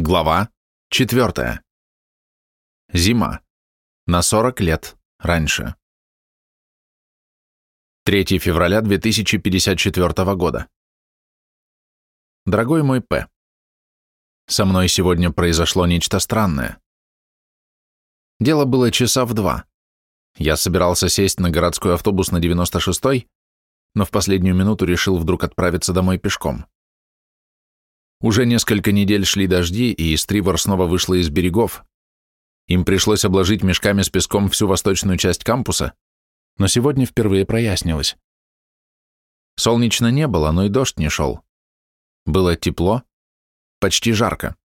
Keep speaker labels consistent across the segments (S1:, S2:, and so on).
S1: Глава 4. Зима. На 40 лет раньше. 3 февраля 2054 года. Дорогой мой П. Со мной сегодня произошло нечто странное. Дело было часа в два. Я собирался сесть на городской автобус на 96-й, но в последнюю минуту решил вдруг отправиться домой пешком. Уже несколько недель шли дожди, и Стривор снова вышла из берегов. Им пришлось обложить мешками с песком всю восточную часть кампуса, но сегодня впервые прояснилось. Солнечно не было, но и дождь не шел. Было тепло, почти жарко.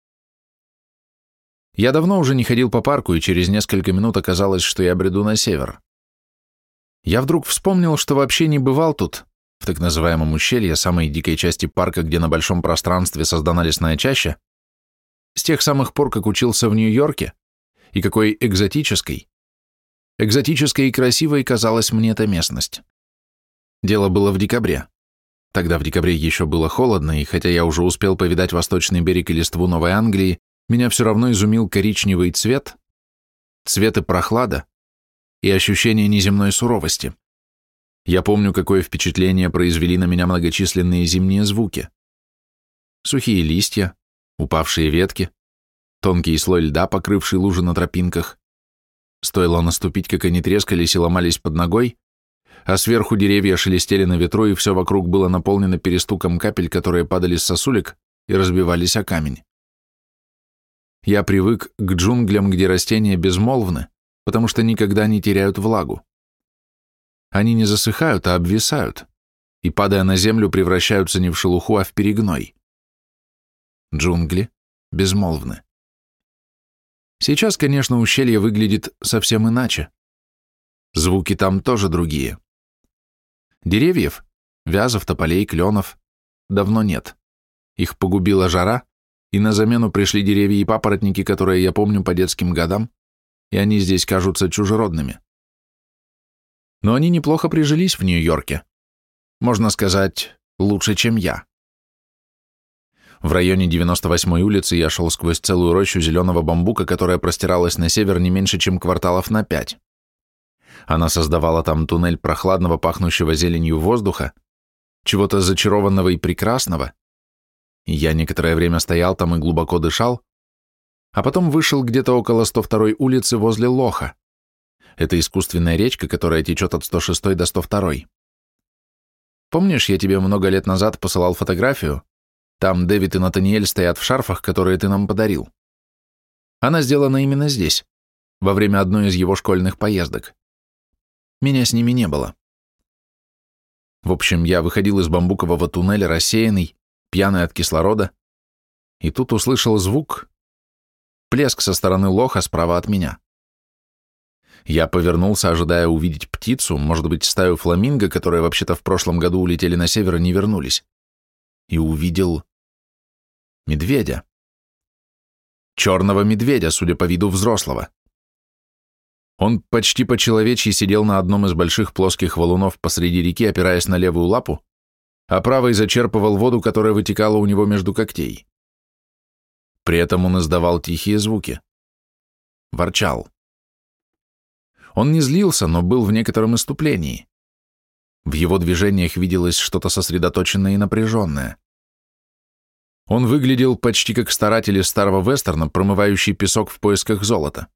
S1: Я давно уже не ходил по парку, и через несколько минут оказалось, что я бреду на север. Я вдруг вспомнил, что вообще не бывал тут, в так называемом ущелье, самой дикой части парка, где на большом пространстве создана лесная чаща, с тех самых пор, как учился в Нью-Йорке, и какой экзотической, экзотической и красивой казалась мне эта местность. Дело было в декабре. Тогда в декабре еще было холодно, и хотя я уже успел повидать восточный берег и листву Новой Англии, меня все равно изумил коричневый цвет, цвет и прохлада, и ощущение неземной суровости. Я помню, какое впечатление произвели на меня многочисленные зимние звуки. Сухие листья, упавшие ветки, тонкий слой льда, покрывший лужи на тропинках. Стоило наступить, как они трескались и ломались под ногой, а сверху деревья шелестели на ветру, и все вокруг было наполнено перестуком капель, которые падали с сосулек и разбивались о камень. Я привык к джунглям, где растения безмолвны, потому что никогда не теряют влагу. Они не засыхают, а обвисают, и, падая на землю, превращаются не в шелуху, а в перегной. Джунгли безмолвны. Сейчас, конечно, ущелье выглядит совсем иначе. Звуки там тоже другие. Деревьев, вязов, тополей, кленов, давно нет. Их погубила жара, и на замену пришли деревья и папоротники, которые я помню по детским годам, и они здесь кажутся чужеродными но они неплохо прижились в Нью-Йорке. Можно сказать, лучше, чем я. В районе 98-й улицы я шел сквозь целую рощу зеленого бамбука, которая простиралась на север не меньше, чем кварталов на пять. Она создавала там туннель прохладного, пахнущего зеленью воздуха, чего-то зачарованного и прекрасного. я некоторое время стоял там и глубоко дышал, а потом вышел где-то около 102-й улицы возле Лоха. Это искусственная речка, которая течет от 106 до 102. Помнишь, я тебе много лет назад посылал фотографию? Там Дэвид и Натаниэль стоят в шарфах, которые ты нам подарил. Она сделана именно здесь, во время одной из его школьных поездок. Меня с ними не было. В общем, я выходил из бамбукового туннеля рассеянный, пьяный от кислорода, и тут услышал звук, плеск со стороны лоха справа от меня. Я повернулся, ожидая увидеть птицу, может быть, стаю фламинго, которые вообще-то в прошлом году улетели на север и не вернулись. И увидел медведя. Черного медведя, судя по виду взрослого. Он почти по-человечьи сидел на одном из больших плоских валунов посреди реки, опираясь на левую лапу, а правой зачерпывал воду, которая вытекала у него между когтей. При этом он издавал тихие звуки. Ворчал. Он не злился, но был в некотором иступлении. В его движениях виделось что-то сосредоточенное и напряженное. Он выглядел почти как старатель из старого вестерна, промывающий песок в поисках золота.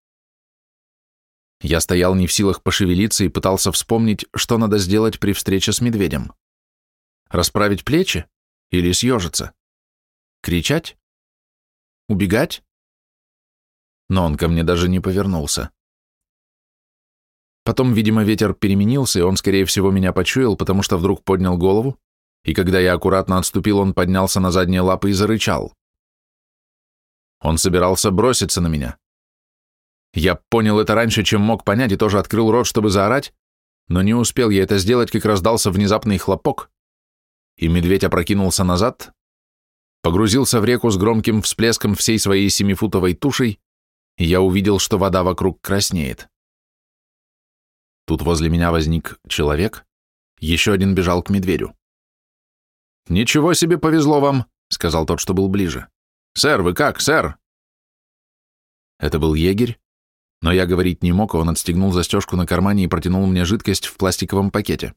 S1: Я стоял не в силах пошевелиться и пытался вспомнить, что надо сделать при встрече с медведем. Расправить плечи или съежиться? Кричать? Убегать? Но он ко мне даже не повернулся. Потом, видимо, ветер переменился, и он, скорее всего, меня почуял, потому что вдруг поднял голову, и когда я аккуратно отступил, он поднялся на задние лапы и зарычал. Он собирался броситься на меня. Я понял это раньше, чем мог понять, и тоже открыл рот, чтобы заорать, но не успел я это сделать, как раздался внезапный хлопок, и медведь опрокинулся назад, погрузился в реку с громким всплеском всей своей семифутовой тушей, и я увидел, что вода вокруг краснеет. Тут возле меня возник человек, еще один бежал к медведю. «Ничего себе повезло вам», — сказал тот, что был ближе. «Сэр, вы как, сэр? Это был егерь, но я говорить не мог, он отстегнул застежку на кармане и протянул мне жидкость в пластиковом пакете.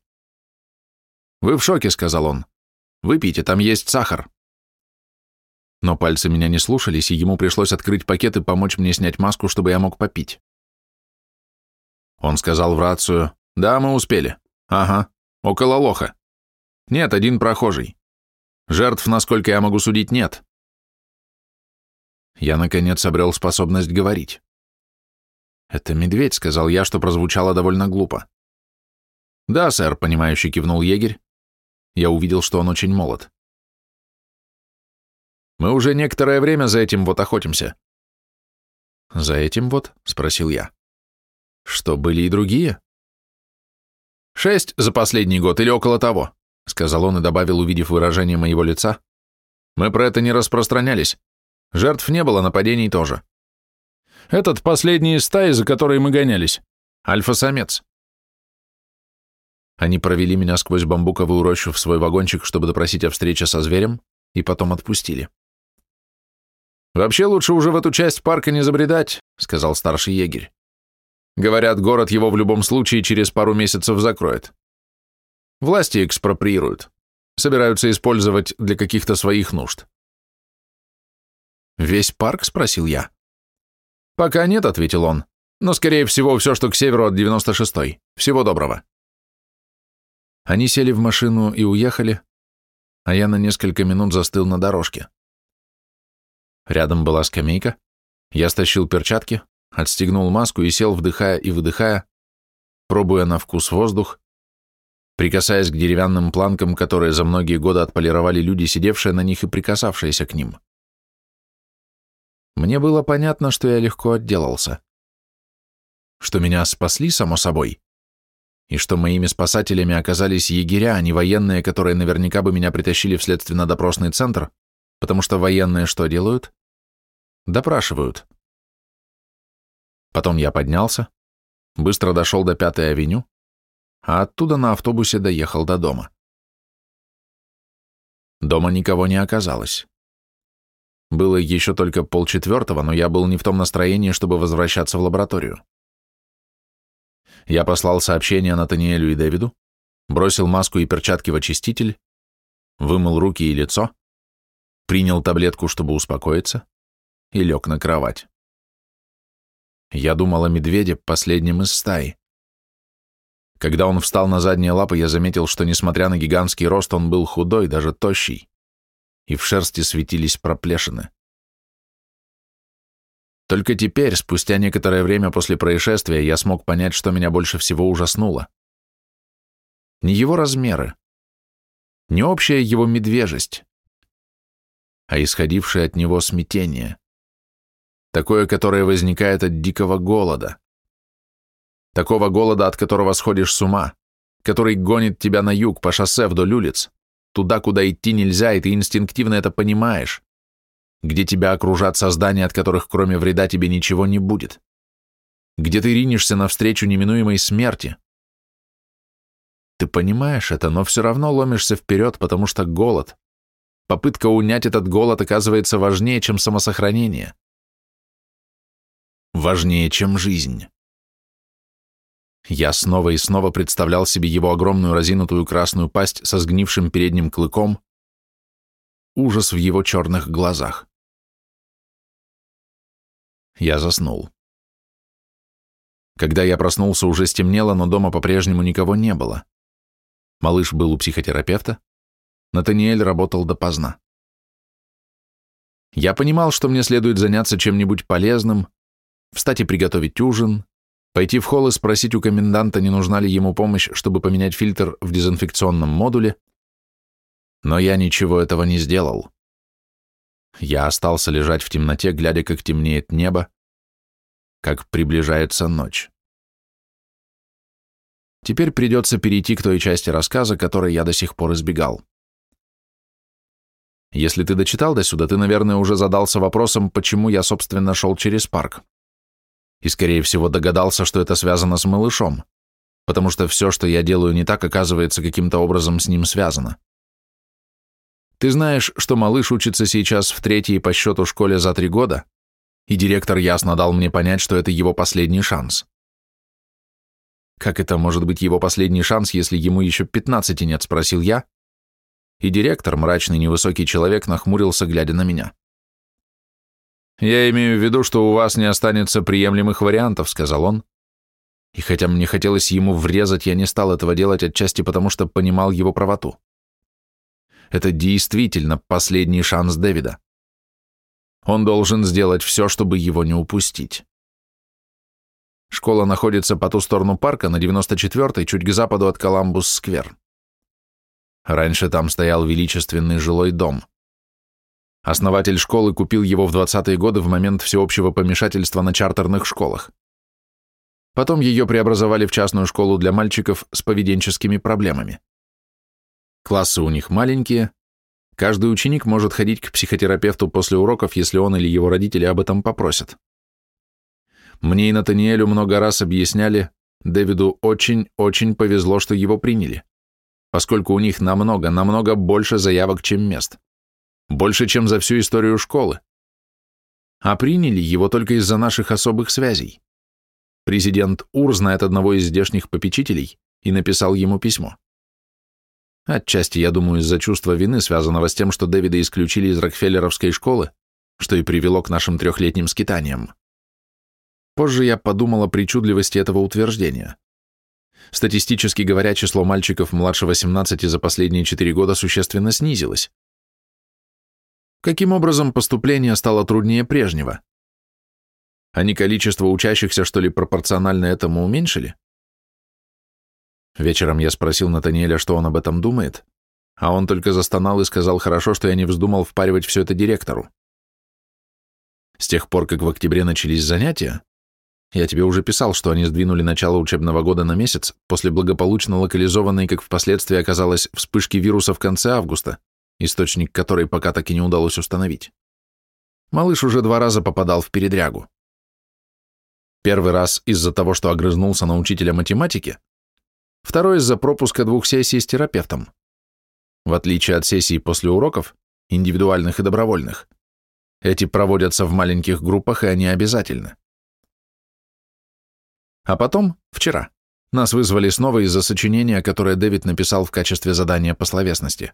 S1: «Вы в шоке», — сказал он. «Выпейте, там есть сахар». Но пальцы меня не слушались, и ему пришлось открыть пакет и помочь мне снять маску, чтобы я мог попить. Он сказал в рацию, «Да, мы успели. Ага, около лоха. Нет, один прохожий. Жертв, насколько я могу судить, нет». Я, наконец, обрел способность говорить. «Это медведь», — сказал я, что прозвучало довольно глупо. «Да, сэр», — понимающий кивнул егерь. Я увидел, что он очень молод. «Мы уже некоторое время за этим вот охотимся». «За этим вот?» — спросил я. «Что, были и другие?» «Шесть за последний год или около того», — сказал он и добавил, увидев выражение моего лица. «Мы про это не распространялись. Жертв не было, нападений тоже. Этот последний из стаи, за которой мы гонялись. Альфа-самец. Они провели меня сквозь бамбуковую рощу в свой вагончик, чтобы допросить о встрече со зверем, и потом отпустили. «Вообще лучше уже в эту часть парка не забредать», — сказал старший егерь. «Говорят, город его в любом случае через пару месяцев закроет. Власти экспроприируют, собираются использовать для каких-то своих нужд». «Весь парк?» — спросил я. «Пока нет», — ответил он, «но, скорее всего, все, что к северу от 96-й. Всего доброго». Они сели в машину и уехали, а я на несколько минут застыл на дорожке. Рядом была скамейка, я стащил перчатки, отстегнул маску и сел, вдыхая и выдыхая, пробуя на вкус воздух, прикасаясь к деревянным планкам, которые за многие годы отполировали люди, сидевшие на них и прикасавшиеся к ним. Мне было понятно, что я легко отделался. Что меня спасли, само собой, и что моими спасателями оказались егеря, а не военные, которые наверняка бы меня притащили в следственно-допросный центр, потому что военные что делают? Допрашивают. Потом я поднялся, быстро дошел до Пятой авеню, а оттуда на автобусе доехал до дома. Дома никого не оказалось. Было еще только полчетвертого, но я был не в том настроении, чтобы возвращаться в лабораторию. Я послал сообщение Натаниэлю и Дэвиду, бросил маску и перчатки в очиститель, вымыл руки и лицо, принял таблетку, чтобы успокоиться, и лег на кровать. Я думал о медведе, последнем из стаи. Когда он встал на задние лапы, я заметил, что, несмотря на гигантский рост, он был худой, даже тощий и в шерсти светились проплешины. Только теперь, спустя некоторое время после происшествия, я смог понять, что меня больше всего ужаснуло. Не его размеры, не общая его медвежесть, а исходившее от него смятение, такое, которое возникает от дикого голода, такого голода, от которого сходишь с ума, который гонит тебя на юг по шоссе вдоль улиц, туда, куда идти нельзя, и ты инстинктивно это понимаешь, где тебя окружат создания, от которых кроме вреда тебе ничего не будет, где ты ринешься навстречу неминуемой смерти. Ты понимаешь это, но все равно ломишься вперед, потому что голод, попытка унять этот голод оказывается важнее, чем самосохранение. Важнее, чем жизнь. Я снова и снова представлял себе его огромную разинутую красную пасть со сгнившим передним клыком, ужас в его черных глазах. Я заснул. Когда я проснулся, уже стемнело, но дома по-прежнему никого не было. Малыш был у психотерапевта, Натаниэль работал допоздна. Я понимал, что мне следует заняться чем-нибудь полезным, встать и приготовить ужин, Пойти в холл и спросить у коменданта, не нужна ли ему помощь, чтобы поменять фильтр в дезинфекционном модуле, но я ничего этого не сделал. Я остался лежать в темноте, глядя, как темнеет небо, как приближается ночь. Теперь придется перейти к той части рассказа, которой я до сих пор избегал. Если ты дочитал до сюда, ты, наверное, уже задался вопросом, почему я, собственно, шел через парк и, скорее всего, догадался, что это связано с малышом, потому что все, что я делаю не так, оказывается каким-то образом с ним связано. Ты знаешь, что малыш учится сейчас в третьей по счету школе за три года, и директор ясно дал мне понять, что это его последний шанс. «Как это может быть его последний шанс, если ему еще пятнадцати нет?» – спросил я. И директор, мрачный невысокий человек, нахмурился, глядя на меня. «Я имею в виду, что у вас не останется приемлемых вариантов», — сказал он. И хотя мне хотелось ему врезать, я не стал этого делать отчасти потому, что понимал его правоту. Это действительно последний шанс Дэвида. Он должен сделать все, чтобы его не упустить. Школа находится по ту сторону парка, на 94-й, чуть к западу от Коламбус-сквер. Раньше там стоял величественный жилой дом. Основатель школы купил его в 20-е годы в момент всеобщего помешательства на чартерных школах. Потом ее преобразовали в частную школу для мальчиков с поведенческими проблемами. Классы у них маленькие, каждый ученик может ходить к психотерапевту после уроков, если он или его родители об этом попросят. Мне и Натаниэлю много раз объясняли, Дэвиду очень-очень повезло, что его приняли, поскольку у них намного, намного больше заявок, чем мест. Больше, чем за всю историю школы. А приняли его только из-за наших особых связей. Президент Ур знает одного из здешних попечителей и написал ему письмо. Отчасти, я думаю, из-за чувства вины, связанного с тем, что Дэвида исключили из Рокфеллеровской школы, что и привело к нашим трехлетним скитаниям. Позже я подумал о причудливости этого утверждения. Статистически говоря, число мальчиков младше 18 за последние 4 года существенно снизилось. Каким образом поступление стало труднее прежнего? Они количество учащихся, что ли, пропорционально этому уменьшили? Вечером я спросил Натаниэля, что он об этом думает, а он только застонал и сказал, хорошо, что я не вздумал впаривать все это директору. С тех пор, как в октябре начались занятия, я тебе уже писал, что они сдвинули начало учебного года на месяц после благополучно локализованной, как впоследствии оказалось, вспышки вируса в конце августа, источник которой пока так и не удалось установить. Малыш уже два раза попадал в передрягу. Первый раз из-за того, что огрызнулся на учителя математики, второй из-за пропуска двух сессий с терапевтом. В отличие от сессий после уроков, индивидуальных и добровольных, эти проводятся в маленьких группах, и они обязательны. А потом, вчера, нас вызвали снова из-за сочинения, которое Дэвид написал в качестве задания по словесности.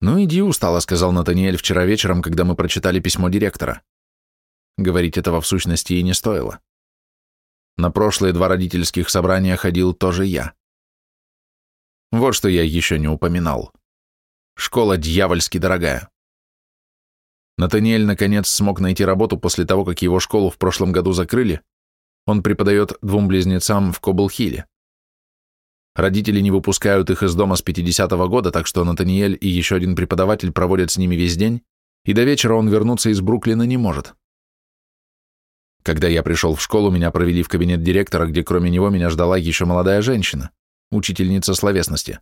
S1: «Ну иди устало», — сказал Натаниэль вчера вечером, когда мы прочитали письмо директора. Говорить этого в сущности и не стоило. На прошлые два родительских собрания ходил тоже я. Вот что я еще не упоминал. Школа дьявольски дорогая. Натаниэль наконец смог найти работу после того, как его школу в прошлом году закрыли. Он преподает двум близнецам в Кобл-Хилле. Родители не выпускают их из дома с 50-го года, так что Натаниэль и еще один преподаватель проводят с ними весь день, и до вечера он вернуться из Бруклина не может. Когда я пришел в школу, меня провели в кабинет директора, где кроме него меня ждала еще молодая женщина, учительница словесности.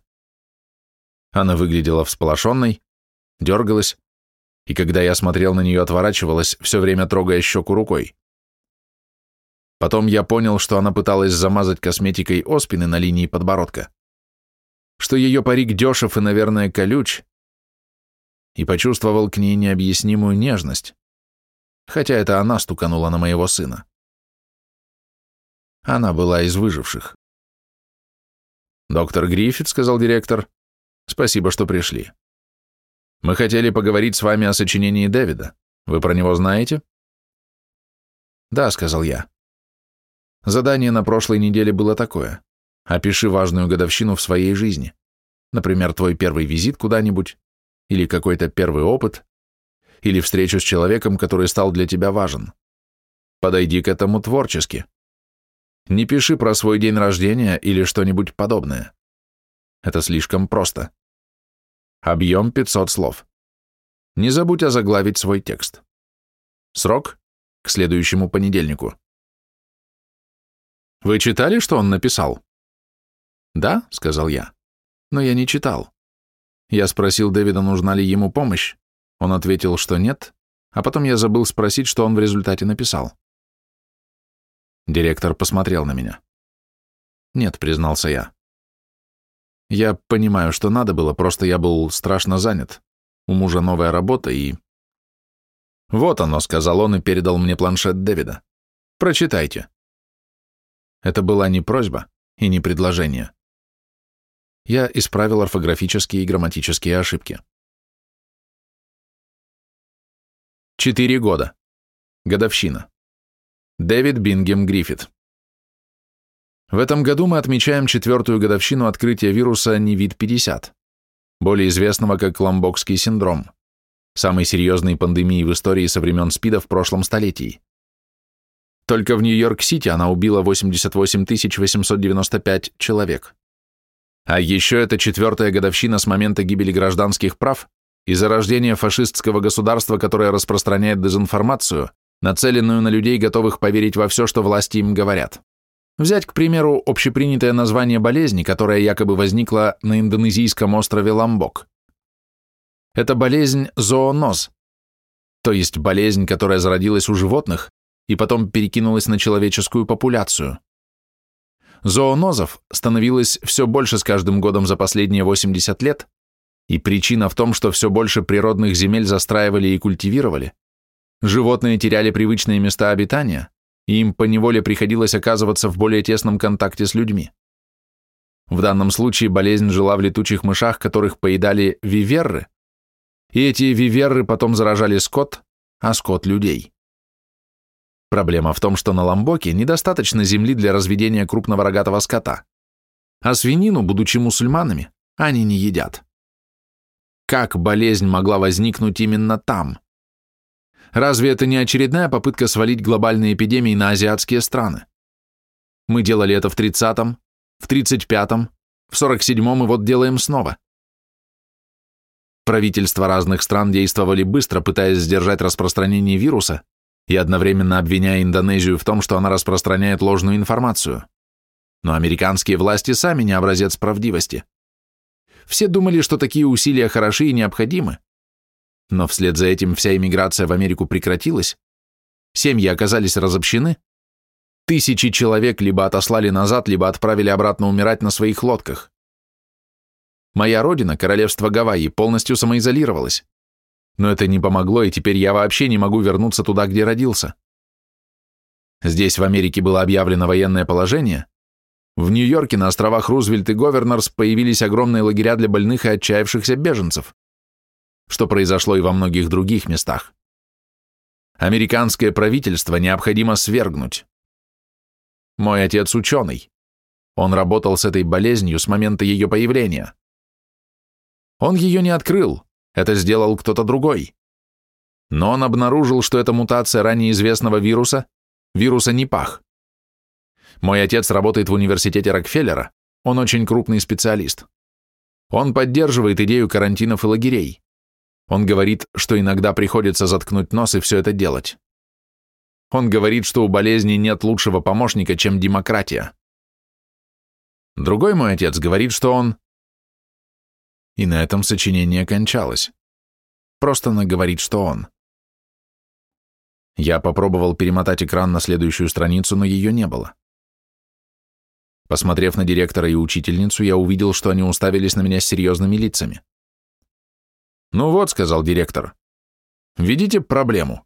S1: Она выглядела всполошенной, дергалась, и когда я смотрел на нее, отворачивалась, все время трогая щеку рукой. Потом я понял, что она пыталась замазать косметикой оспины на линии подбородка, что ее парик дешев и, наверное, колюч, и почувствовал к ней необъяснимую нежность, хотя это она стуканула на моего сына. Она была из выживших. «Доктор Гриффит», — сказал директор, — «спасибо, что пришли. Мы хотели поговорить с вами о сочинении Дэвида. Вы про него знаете?» «Да», — сказал я. Задание на прошлой неделе было такое. Опиши важную годовщину в своей жизни. Например, твой первый визит куда-нибудь, или какой-то первый опыт, или встречу с человеком, который стал для тебя важен. Подойди к этому творчески. Не пиши про свой день рождения или что-нибудь подобное. Это слишком просто. Объем 500 слов. Не забудь озаглавить свой текст. Срок – к следующему понедельнику. Вы читали, что он написал? Да, сказал я. Но я не читал. Я спросил Дэвида, нужна ли ему помощь. Он ответил, что нет, а потом я забыл спросить, что он в результате написал. Директор посмотрел на меня. Нет, признался я. Я понимаю, что надо было, просто я был страшно занят. У мужа новая работа и... «Вот оно», — сказал он и передал мне планшет Дэвида. «Прочитайте». Это была не просьба и не предложение. Я исправил орфографические и грамматические ошибки. Четыре года. Годовщина. Дэвид Бингем Гриффит. В этом году мы отмечаем четвертую годовщину открытия вируса НИВИД-50, более известного как ламбокский синдром, самой серьезной пандемии в истории со времен СПИДа в прошлом столетии. Только в Нью-Йорк-Сити она убила 88 895 человек. А еще это четвертая годовщина с момента гибели гражданских прав и зарождения фашистского государства, которое распространяет дезинформацию, нацеленную на людей, готовых поверить во все, что власти им говорят. Взять, к примеру, общепринятое название болезни, которая якобы возникла на индонезийском острове Ламбок. Это болезнь зооноз, то есть болезнь, которая зародилась у животных и потом перекинулась на человеческую популяцию. Зоонозов становилось все больше с каждым годом за последние 80 лет, и причина в том, что все больше природных земель застраивали и культивировали, животные теряли привычные места обитания, и им поневоле приходилось оказываться в более тесном контакте с людьми. В данном случае болезнь жила в летучих мышах, которых поедали виверры, и эти виверры потом заражали скот, а скот – людей. Проблема в том, что на Ламбоке недостаточно земли для разведения крупного рогатого скота, а свинину, будучи мусульманами, они не едят. Как болезнь могла возникнуть именно там? Разве это не очередная попытка свалить глобальные эпидемии на азиатские страны? Мы делали это в 30-м, в 35-м, в 47-м и вот делаем снова. Правительства разных стран действовали быстро, пытаясь сдержать распространение вируса и одновременно обвиняя Индонезию в том, что она распространяет ложную информацию. Но американские власти сами не образец правдивости. Все думали, что такие усилия хороши и необходимы, но вслед за этим вся иммиграция в Америку прекратилась, семьи оказались разобщены, тысячи человек либо отослали назад, либо отправили обратно умирать на своих лодках. Моя родина, королевство Гавайи, полностью самоизолировалась. Но это не помогло, и теперь я вообще не могу вернуться туда, где родился. Здесь, в Америке, было объявлено военное положение. В Нью-Йорке на островах Рузвельт и Говернорс появились огромные лагеря для больных и отчаявшихся беженцев что произошло и во многих других местах. Американское правительство необходимо свергнуть. Мой отец ученый. Он работал с этой болезнью с момента ее появления. Он ее не открыл, это сделал кто-то другой. Но он обнаружил, что это мутация ранее известного вируса, вируса Нипах. Мой отец работает в университете Рокфеллера, он очень крупный специалист. Он поддерживает идею карантинов и лагерей. Он говорит, что иногда приходится заткнуть нос и все это делать. Он говорит, что у болезни нет лучшего помощника, чем демократия. Другой мой отец говорит, что он... И на этом сочинение кончалось. Просто она говорит, что он. Я попробовал перемотать экран на следующую страницу, но ее не было. Посмотрев на директора и учительницу, я увидел, что они уставились на меня с серьезными лицами. «Ну вот», — сказал директор, — «видите проблему?»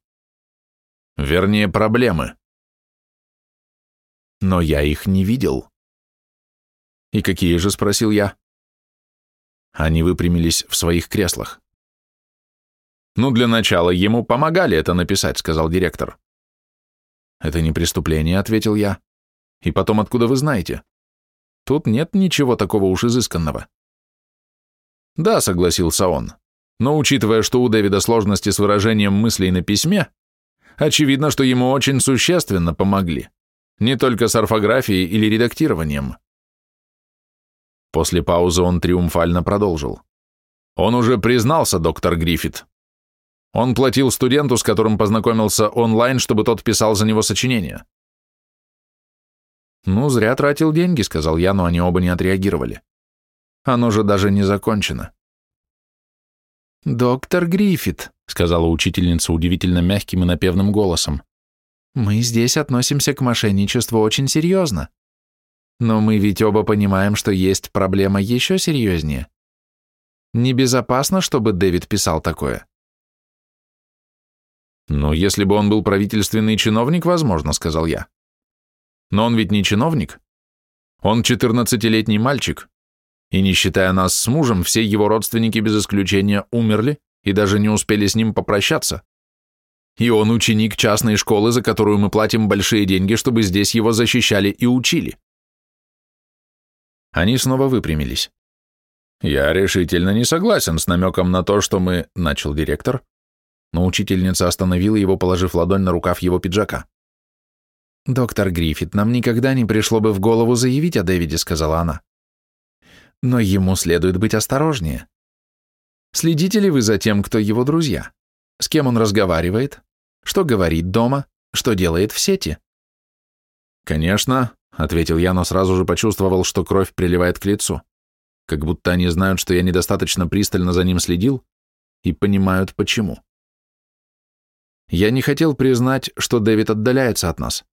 S1: «Вернее, проблемы». Но я их не видел. «И какие же?» — спросил я. Они выпрямились в своих креслах. «Ну, для начала ему помогали это написать», — сказал директор. «Это не преступление», — ответил я. «И потом, откуда вы знаете? Тут нет ничего такого уж изысканного». «Да», — согласился он. Но учитывая, что у Дэвида сложности с выражением мыслей на письме, очевидно, что ему очень существенно помогли, не только с орфографией или редактированием. После паузы он триумфально продолжил. Он уже признался, доктор Гриффит. Он платил студенту, с которым познакомился онлайн, чтобы тот писал за него сочинение. «Ну, зря тратил деньги», — сказал я, но они оба не отреагировали. «Оно же даже не закончено». «Доктор Гриффит», — сказала учительница удивительно мягким и напевным голосом, «мы здесь относимся к мошенничеству очень серьезно. Но мы ведь оба понимаем, что есть проблема еще серьезнее. Небезопасно, чтобы Дэвид писал такое». «Ну, если бы он был правительственный чиновник, возможно», — сказал я. «Но он ведь не чиновник. Он 14-летний мальчик, и не считая нас с мужем, все его родственники без исключения умерли и даже не успели с ним попрощаться. И он ученик частной школы, за которую мы платим большие деньги, чтобы здесь его защищали и учили». Они снова выпрямились. «Я решительно не согласен с намеком на то, что мы...» — начал директор, но учительница остановила его, положив ладонь на рукав его пиджака. «Доктор Гриффит, нам никогда не пришло бы в голову заявить о Дэвиде», — сказала она. «Но ему следует быть осторожнее. Следите ли вы за тем, кто его друзья? С кем он разговаривает? Что говорит дома? Что делает в сети?» «Конечно», — ответил я, но сразу же почувствовал, что кровь приливает к лицу как будто они знают, что я недостаточно пристально за ним следил, и понимают, почему. Я не хотел признать, что Дэвид отдаляется от нас.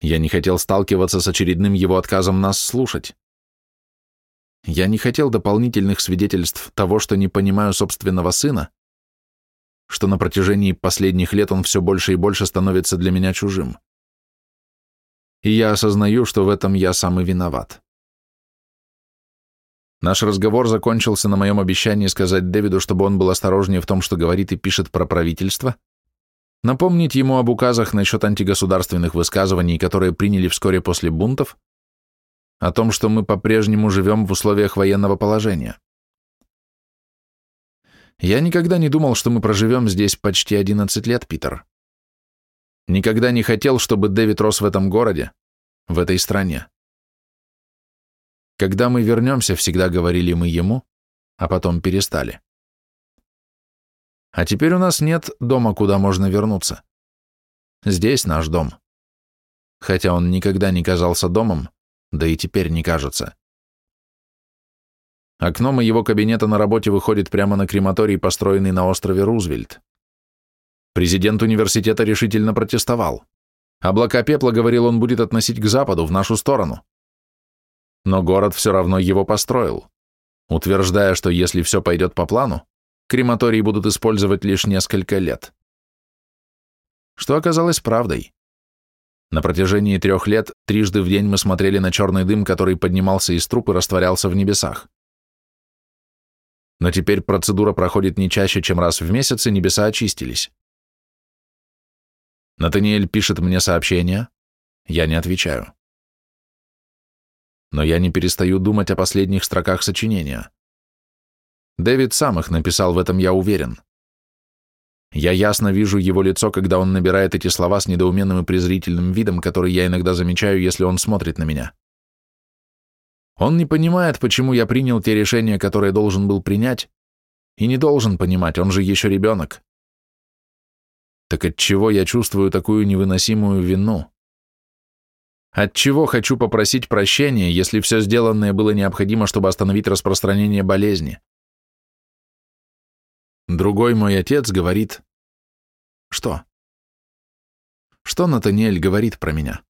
S1: Я не хотел сталкиваться с очередным его отказом нас слушать. Я не хотел дополнительных свидетельств того, что не понимаю собственного сына, что на протяжении последних лет он все больше и больше становится для меня чужим. И я осознаю, что в этом я сам и виноват. Наш разговор закончился на моем обещании сказать Дэвиду, чтобы он был осторожнее в том, что говорит и пишет про правительство, напомнить ему об указах насчет антигосударственных высказываний, которые приняли вскоре после бунтов, о том, что мы по-прежнему живем в условиях военного положения. Я никогда не думал, что мы проживем здесь почти 11 лет, Питер. Никогда не хотел, чтобы Дэвид рос в этом городе, в этой стране. Когда мы вернемся, всегда говорили мы ему, а потом перестали. А теперь у нас нет дома, куда можно вернуться. Здесь наш дом. Хотя он никогда не казался домом, да и теперь не кажется. Окно моего кабинета на работе выходит прямо на крематорий, построенный на острове Рузвельт. Президент университета решительно протестовал. Облака пепла, говорил он, будет относить к западу, в нашу сторону но город все равно его построил, утверждая, что если все пойдет по плану, крематории будут использовать лишь несколько лет. Что оказалось правдой. На протяжении трех лет трижды в день мы смотрели на черный дым, который поднимался из труб и растворялся в небесах. Но теперь процедура проходит не чаще, чем раз в месяц, и небеса очистились. Натаниэль пишет мне сообщение, я не отвечаю но я не перестаю думать о последних строках сочинения. Дэвид сам их написал, в этом я уверен. Я ясно вижу его лицо, когда он набирает эти слова с недоуменным и презрительным видом, который я иногда замечаю, если он смотрит на меня. Он не понимает, почему я принял те решения, которые должен был принять, и не должен понимать, он же еще ребенок. Так от чего я чувствую такую невыносимую вину? От чего хочу попросить прощения, если все сделанное было необходимо, чтобы остановить распространение болезни? Другой мой отец говорит... Что? Что Натаниэль говорит про меня?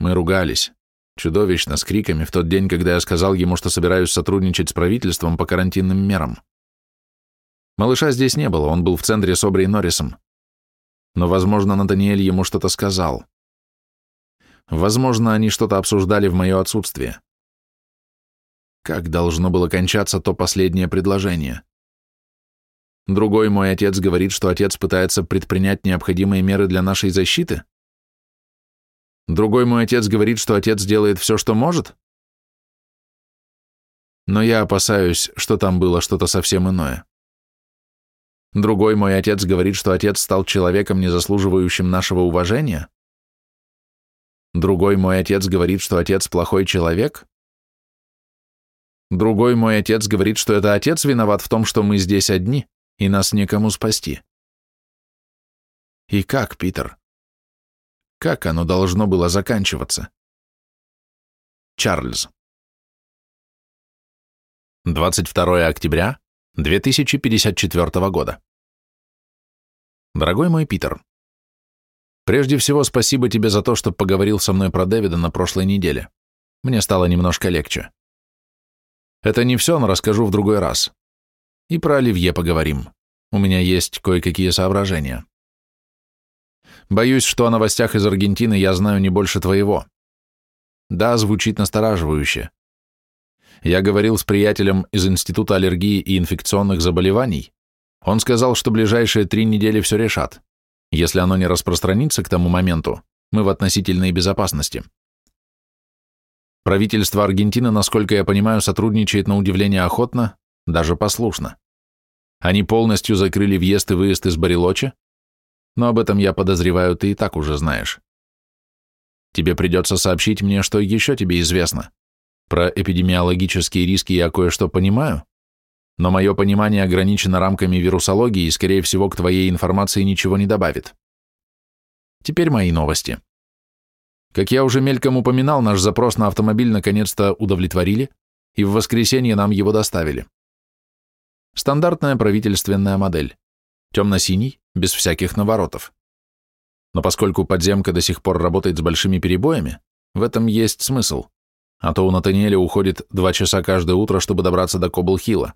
S1: Мы ругались, чудовищно, с криками, в тот день, когда я сказал ему, что собираюсь сотрудничать с правительством по карантинным мерам. Малыша здесь не было, он был в центре с Обри Норрисом. Но, возможно, Натаниэль ему что-то сказал. Возможно, они что-то обсуждали в мое отсутствие. Как должно было кончаться то последнее предложение? Другой мой отец говорит, что отец пытается предпринять необходимые меры для нашей защиты? Другой мой отец говорит, что отец делает все, что может? Но я опасаюсь, что там было что-то совсем иное. Другой мой отец говорит, что отец стал человеком, не заслуживающим нашего уважения? Другой мой отец говорит, что отец плохой человек? Другой мой отец говорит, что это отец виноват в том, что мы здесь одни, и нас некому спасти. И как, Питер? Как оно должно было заканчиваться? Чарльз. 22 октября 2054 года. Дорогой мой Питер, Прежде всего, спасибо тебе за то, что поговорил со мной про Дэвида на прошлой неделе. Мне стало немножко легче. Это не все, но расскажу в другой раз. И про Оливье поговорим. у меня есть кое-какие соображения. Боюсь, что о новостях из Аргентины я знаю не больше твоего. Да, звучит настораживающе. Я говорил с приятелем из Института аллергии и инфекционных заболеваний. Он сказал, что ближайшие три недели все решат. Если оно не распространится к тому моменту, мы в относительной безопасности. Правительство Аргентины, насколько я понимаю, сотрудничает на удивление охотно, даже послушно. Они полностью закрыли въезд и выезд из Барилочи, но об этом, я подозреваю, ты и так уже знаешь. Тебе придется сообщить мне, что еще тебе известно. Про эпидемиологические риски я кое-что понимаю, но мое понимание ограничено рамками вирусологии и, скорее всего, к твоей информации ничего не добавит. Теперь мои новости. Как я уже мельком упоминал, наш запрос на автомобиль наконец-то удовлетворили, и в воскресенье нам его доставили. Стандартная правительственная модель. Темно-синий, без всяких наворотов. Но поскольку подземка до сих пор работает с большими перебоями, в этом есть смысл, а то у Натаниэля уходит два часа каждое утро, чтобы добраться до Кобл-Хилла.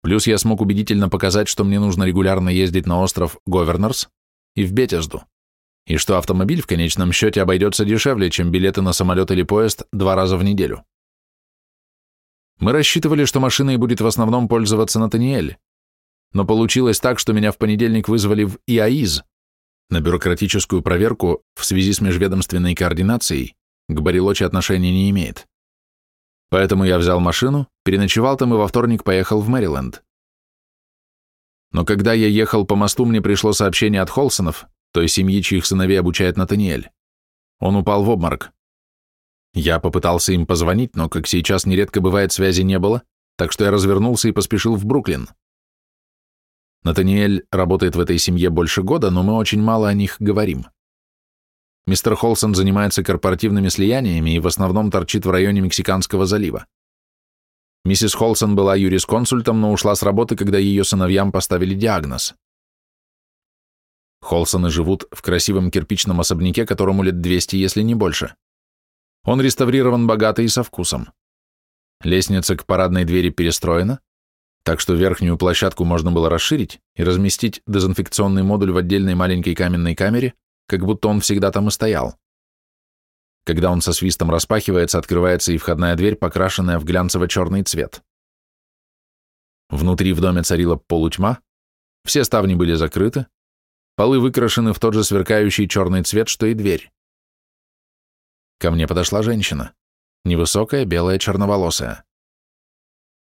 S1: Плюс я смог убедительно показать, что мне нужно регулярно ездить на остров Говернерс и в Бетезду, и что автомобиль в конечном счете обойдется дешевле, чем билеты на самолет или поезд два раза в неделю. Мы рассчитывали, что машиной будет в основном пользоваться Натаниэль, но получилось так, что меня в понедельник вызвали в ИАИЗ на бюрократическую проверку в связи с межведомственной координацией, к Барилочи отношения не имеет. Поэтому я взял машину, переночевал там и во вторник поехал в Мэриленд. Но когда я ехал по мосту, мне пришло сообщение от Холсонов, той семьи, чьих сыновей обучает Натаниэль. Он упал в обморок. Я попытался им позвонить, но, как сейчас нередко бывает, связи не было, так что я развернулся и поспешил в Бруклин. Натаниэль работает в этой семье больше года, но мы очень мало о них говорим. Мистер Холсон занимается корпоративными слияниями и в основном торчит в районе Мексиканского залива. Миссис Холсон была юрисконсультом, но ушла с работы, когда ее сыновьям поставили диагноз. Холсоны живут в красивом кирпичном особняке, которому лет 200, если не больше. Он реставрирован богато и со вкусом. Лестница к парадной двери перестроена, так что верхнюю площадку можно было расширить и разместить дезинфекционный модуль в отдельной маленькой каменной камере, как будто он всегда там и стоял. Когда он со свистом распахивается, открывается и входная дверь, покрашенная в глянцево-черный цвет. Внутри в доме царила полутьма, все ставни были закрыты, полы выкрашены в тот же сверкающий черный цвет, что и дверь. Ко мне подошла женщина, невысокая, белая, черноволосая.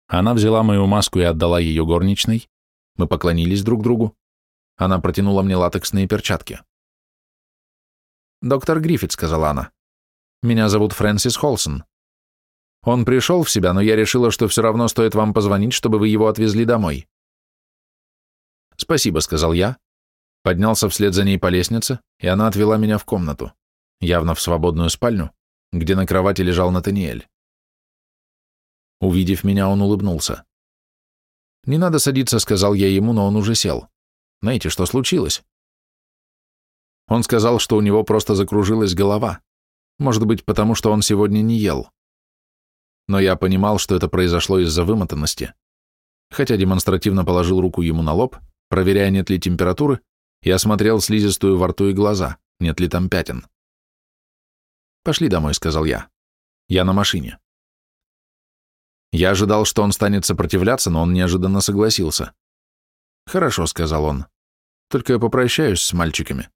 S1: Она взяла мою маску и отдала ее горничной, мы поклонились друг другу, она протянула мне латексные перчатки. «Доктор Гриффит», — сказала она. «Меня зовут Фрэнсис Холсон. Он пришел в себя, но я решила, что все равно стоит вам позвонить, чтобы вы его отвезли домой». «Спасибо», — сказал я. Поднялся вслед за ней по лестнице, и она отвела меня в комнату, явно в свободную спальню, где на кровати лежал Натаниэль. Увидев меня, он улыбнулся. «Не надо садиться», — сказал я ему, но он уже сел. «Знаете, что случилось?» Он сказал, что у него просто закружилась голова. Может быть, потому что он сегодня не ел. Но я понимал, что это произошло из-за вымотанности. Хотя демонстративно положил руку ему на лоб, проверяя, нет ли температуры, и осмотрел слизистую во рту и глаза, нет ли там пятен. «Пошли домой», — сказал я. «Я на машине». Я ожидал, что он станет сопротивляться, но он неожиданно согласился. «Хорошо», — сказал он. «Только я попрощаюсь с мальчиками».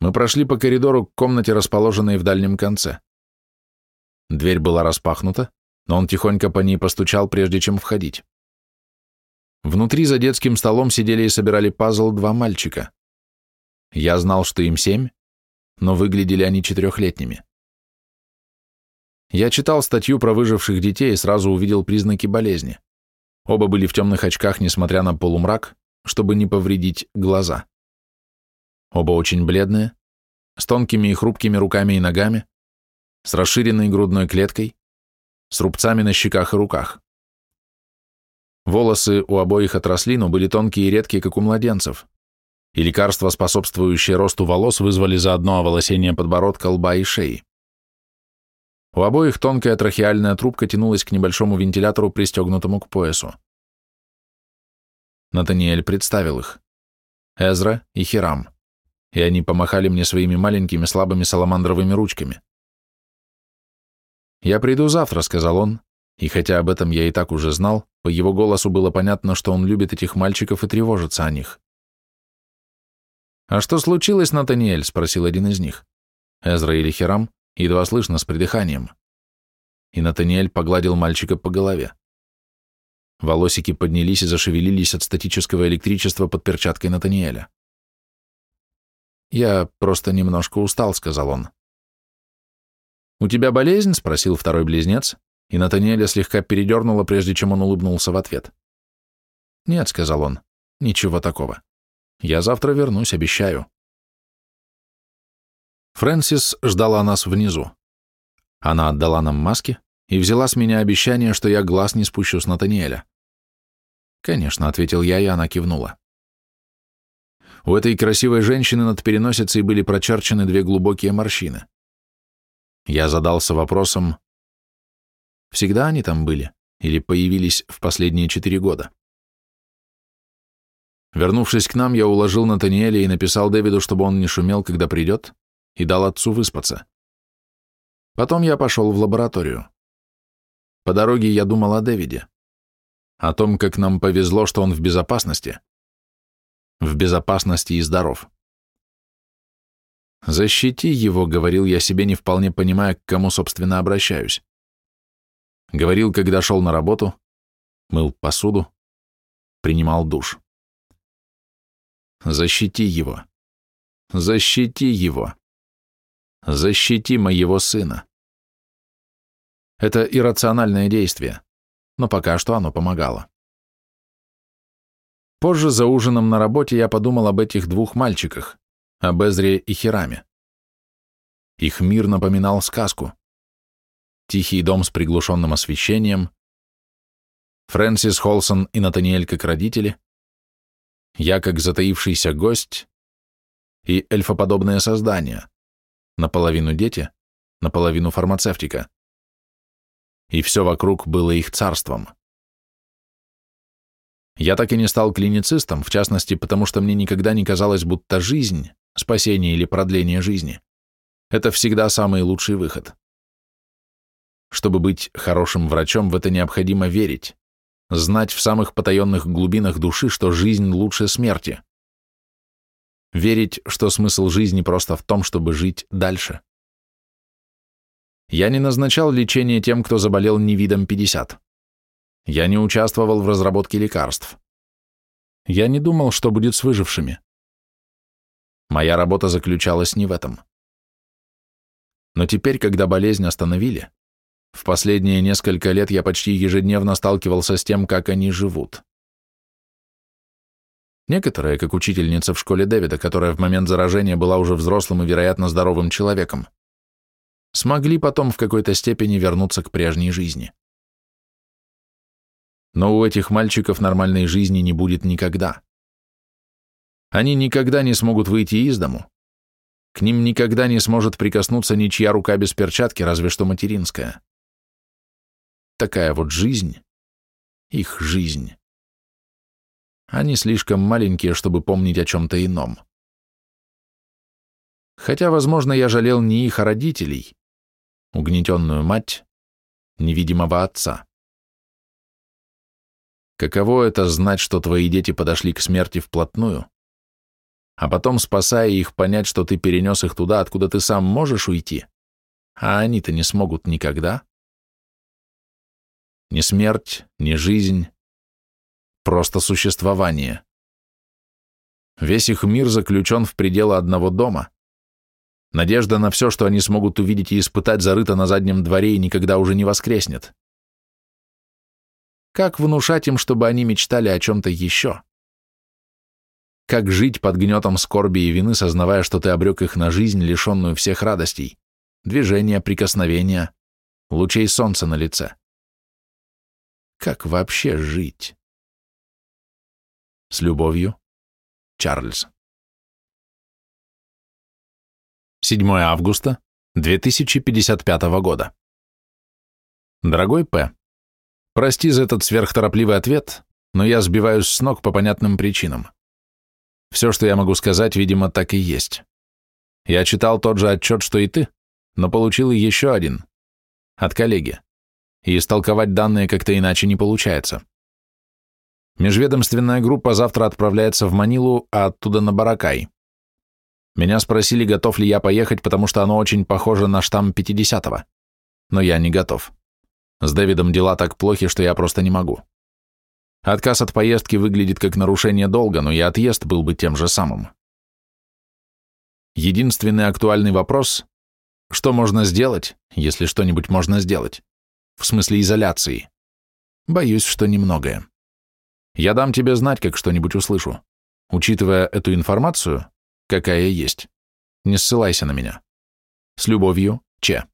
S1: Мы прошли по коридору к комнате, расположенной в дальнем конце. Дверь была распахнута, но он тихонько по ней постучал, прежде чем входить. Внутри за детским столом сидели и собирали пазл два мальчика. Я знал, что им семь, но выглядели они четырехлетними. Я читал статью про выживших детей и сразу увидел признаки болезни. Оба были в темных очках, несмотря на полумрак, чтобы не повредить глаза. Оба очень бледные, с тонкими и хрупкими руками и ногами, с расширенной грудной клеткой, с рубцами на щеках и руках. Волосы у обоих отросли, но были тонкие и редкие, как у младенцев, и лекарства, способствующие росту волос, вызвали заодно оволосение подбородка, лба и шеи. У обоих тонкая трахеальная трубка тянулась к небольшому вентилятору, пристегнутому к поясу. Натаниэль представил их. Эзра и Хирам. И они помахали мне своими маленькими слабыми саламандровыми ручками. «Я приду завтра», — сказал он, и хотя об этом я и так уже знал, по его голосу было понятно, что он любит этих мальчиков и тревожится о них. «А что случилось, Натаниэль?» — спросил один из них. Эзра или Хирам, едва слышно, с придыханием. И Натаниэль погладил мальчика по голове. Волосики поднялись и зашевелились от статического электричества под перчаткой Натаниэля. «Я просто немножко устал», — сказал он. «У тебя болезнь?» — спросил второй близнец, и Натаниэля слегка передернуло, прежде чем он улыбнулся в ответ. «Нет», — сказал он, — «ничего такого. Я завтра вернусь, обещаю». Фрэнсис ждала нас внизу. Она отдала нам маски и взяла с меня обещание, что я глаз не спущу с Натаниэля. «Конечно», — ответил я, и она кивнула. У этой красивой женщины над переносицей были прочерчены две глубокие морщины. Я задался вопросом, всегда они там были или появились в последние четыре года? Вернувшись к нам, я уложил Натаниэля и написал Дэвиду, чтобы он не шумел, когда придет, и дал отцу выспаться. Потом я пошел в лабораторию. По дороге я думал о Дэвиде, о том, как нам повезло, что он в безопасности. В безопасности и здоров. «Защити его», — говорил я себе, не вполне понимая, к кому, собственно, обращаюсь. Говорил, когда шел на работу, мыл посуду, принимал душ. «Защити его! Защити его! Защити моего сына!» Это иррациональное действие, но пока что оно помогало. Позже за ужином на работе я подумал об этих двух мальчиках, об Эзре и Хираме. Их мир напоминал сказку. Тихий дом с приглушенным освещением, Фрэнсис Холсон и Натаниэль как родители, я как затаившийся гость и эльфоподобное создание, наполовину дети, наполовину фармацевтика. И все вокруг было их царством. Я так и не стал клиницистом, в частности, потому что мне никогда не казалось, будто жизнь спасение или продление жизни, это всегда самый лучший выход. Чтобы быть хорошим врачом, в это необходимо верить, знать в самых потаенных глубинах души, что жизнь лучше смерти. Верить, что смысл жизни просто в том, чтобы жить дальше. Я не назначал лечение тем, кто заболел невидом 50. Я не участвовал в разработке лекарств. Я не думал, что будет с выжившими. Моя работа заключалась не в этом. Но теперь, когда болезнь остановили, в последние несколько лет я почти ежедневно сталкивался с тем, как они живут. Некоторые, как учительница в школе Дэвида, которая в момент заражения была уже взрослым и, вероятно, здоровым человеком, смогли потом в какой-то степени вернуться к прежней жизни. Но у этих мальчиков нормальной жизни не будет никогда. Они никогда не смогут выйти из дому. К ним никогда не сможет прикоснуться ничья рука без перчатки, разве что материнская. Такая вот жизнь, их жизнь. Они слишком маленькие, чтобы помнить о чем-то ином. Хотя, возможно, я жалел не их, а родителей, угнетенную мать, невидимого отца. Каково это знать, что твои дети подошли к смерти вплотную, а потом, спасая их, понять, что ты перенес их туда, откуда ты сам можешь уйти, а они-то не смогут никогда. Ни смерть, ни жизнь, просто существование. Весь их мир заключен в пределы одного дома. Надежда на все, что они смогут увидеть и испытать, зарыта на заднем дворе и никогда уже не воскреснет. Как внушать им, чтобы они мечтали о чем-то еще? Как жить под гнетом скорби и вины, сознавая, что ты обрек их на жизнь, лишенную всех радостей, движения, прикосновения, лучей солнца на лице? Как вообще жить? С любовью, Чарльз. 7 августа 2055 года. Дорогой П., прости за этот сверхторопливый ответ, но я сбиваюсь с ног по понятным причинам. Все, что я могу сказать, видимо, так и есть. Я читал тот же отчет, что и ты, но получил еще один. От коллеги. И истолковать данные как-то иначе не получается. Межведомственная группа завтра отправляется в Манилу, а оттуда на Баракай. Меня спросили, готов ли я поехать, потому что оно очень похоже на штамм 50-го. Но я не готов. С Дэвидом дела так плохи, что я просто не могу. Отказ от поездки выглядит как нарушение долга, но и отъезд был бы тем же самым. Единственный актуальный вопрос – что можно сделать, если что-нибудь можно сделать? В смысле изоляции? Боюсь, что немногое. Я дам тебе знать, как что-нибудь услышу. Учитывая эту информацию, какая есть, не ссылайся на меня. С любовью, Че.